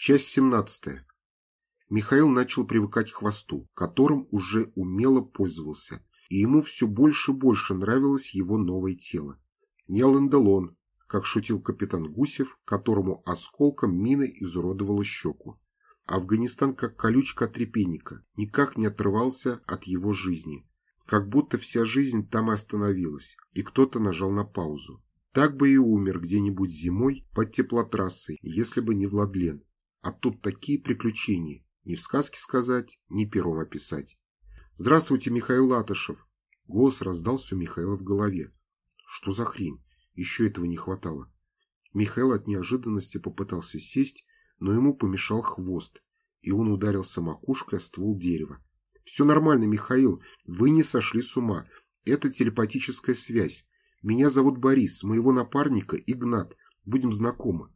Часть 17. Михаил начал привыкать к хвосту, которым уже умело пользовался, и ему все больше и больше нравилось его новое тело. Не Ланделон, как шутил капитан Гусев, которому осколком мины изуродовала щеку. Афганистан, как колючка от репейника, никак не отрывался от его жизни. Как будто вся жизнь там и остановилась, и кто-то нажал на паузу. Так бы и умер где-нибудь зимой под теплотрассой, если бы не Владлен. А тут такие приключения. Ни в сказке сказать, ни пером описать. «Здравствуйте, Михаил Латышев!» Голос раздался у Михаила в голове. «Что за хрень? Еще этого не хватало». Михаил от неожиданности попытался сесть, но ему помешал хвост, и он ударился макушкой о ствол дерева. «Все нормально, Михаил, вы не сошли с ума. Это телепатическая связь. Меня зовут Борис, моего напарника Игнат. Будем знакомы.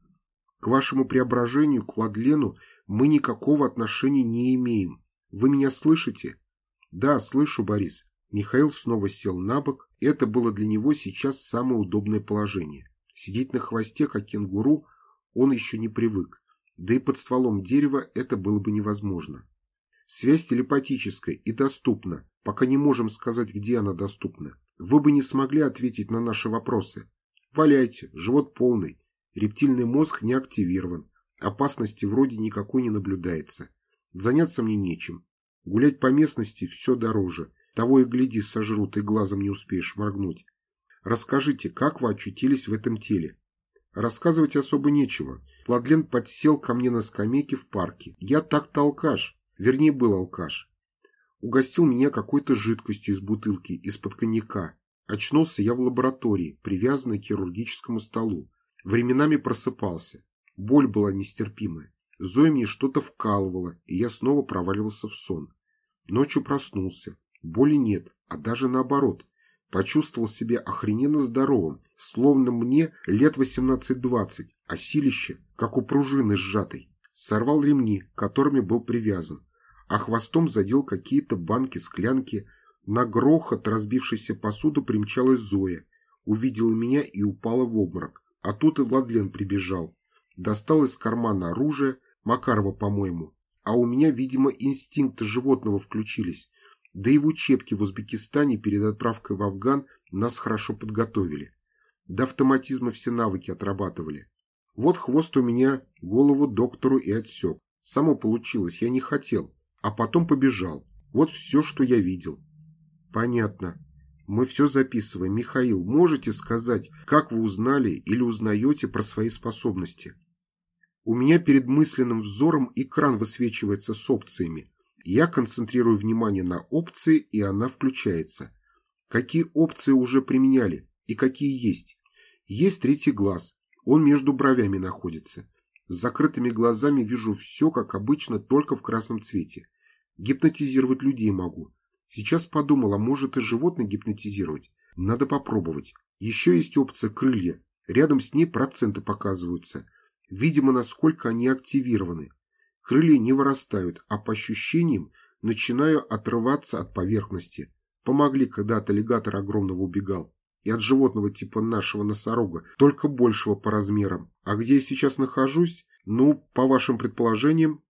К вашему преображению, к Владлену, мы никакого отношения не имеем. Вы меня слышите? Да, слышу, Борис. Михаил снова сел на бок. Это было для него сейчас самое удобное положение. Сидеть на хвосте, как кенгуру, он еще не привык. Да и под стволом дерева это было бы невозможно. Связь телепатическая и доступна, пока не можем сказать, где она доступна. Вы бы не смогли ответить на наши вопросы. Валяйте, живот полный. Рептильный мозг не активирован. Опасности вроде никакой не наблюдается. Заняться мне нечем. Гулять по местности все дороже. Того и гляди, сожрут, и глазом не успеешь моргнуть. Расскажите, как вы очутились в этом теле? Рассказывать особо нечего. Владлен подсел ко мне на скамейке в парке. Я так-то алкаш. Вернее, был алкаш. Угостил меня какой-то жидкостью из бутылки, из-под коньяка. Очнулся я в лаборатории, привязанной к хирургическому столу. Временами просыпался. Боль была нестерпимая. Зоя мне что-то вкалывала, и я снова проваливался в сон. Ночью проснулся. Боли нет, а даже наоборот. Почувствовал себя охрененно здоровым, словно мне лет 18-20, а силище, как у пружины сжатой. Сорвал ремни, которыми был привязан, а хвостом задел какие-то банки-склянки. На грохот разбившейся посуды примчалась Зоя, увидела меня и упала в обморок. А тут и Владлен прибежал. Достал из кармана оружие, Макарова, по-моему. А у меня, видимо, инстинкты животного включились. Да и в учебке в Узбекистане перед отправкой в Афган нас хорошо подготовили. До автоматизма все навыки отрабатывали. Вот хвост у меня голову доктору и отсек. Само получилось, я не хотел. А потом побежал. Вот все, что я видел. Понятно. Мы все записываем. Михаил, можете сказать, как вы узнали или узнаете про свои способности? У меня перед мысленным взором экран высвечивается с опциями. Я концентрирую внимание на опции, и она включается. Какие опции уже применяли и какие есть? Есть третий глаз. Он между бровями находится. С закрытыми глазами вижу все, как обычно, только в красном цвете. Гипнотизировать людей могу. Сейчас подумала, может и животное гипнотизировать. Надо попробовать. Еще есть опция крылья. Рядом с ней проценты показываются. Видимо, насколько они активированы. Крылья не вырастают, а по ощущениям начинаю отрываться от поверхности. Помогли, когда от аллигатора огромного убегал. И от животного типа нашего носорога, только большего по размерам. А где я сейчас нахожусь? Ну, по вашим предположениям,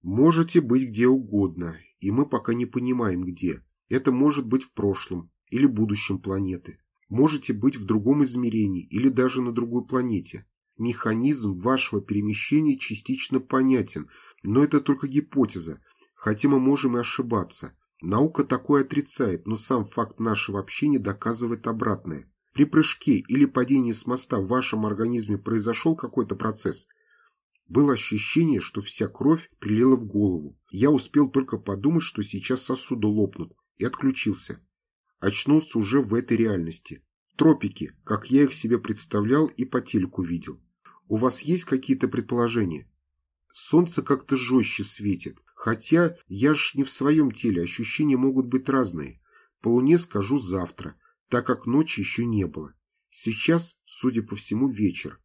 можете быть где угодно и мы пока не понимаем где. Это может быть в прошлом или будущем планеты. Можете быть в другом измерении или даже на другой планете. Механизм вашего перемещения частично понятен, но это только гипотеза, хотя мы можем и ошибаться. Наука такое отрицает, но сам факт нашего общения доказывает обратное. При прыжке или падении с моста в вашем организме произошел какой-то процесс – было ощущение, что вся кровь прилила в голову. Я успел только подумать, что сейчас сосуды лопнут, и отключился. Очнулся уже в этой реальности. Тропики, как я их себе представлял и по телеку видел. У вас есть какие-то предположения? Солнце как-то жестче светит. Хотя я ж не в своем теле, ощущения могут быть разные. По луне скажу завтра, так как ночи еще не было. Сейчас, судя по всему, вечер.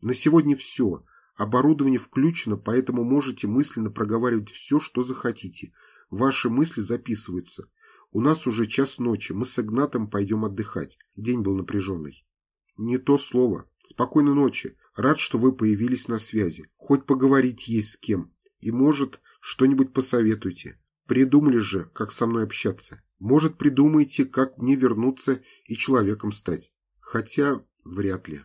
На сегодня все. Оборудование включено, поэтому можете мысленно проговаривать все, что захотите. Ваши мысли записываются. У нас уже час ночи, мы с Игнатом пойдем отдыхать. День был напряженный. Не то слово. Спокойной ночи. Рад, что вы появились на связи. Хоть поговорить есть с кем. И, может, что-нибудь посоветуйте. Придумали же, как со мной общаться. Может, придумаете, как мне вернуться и человеком стать. Хотя, вряд ли.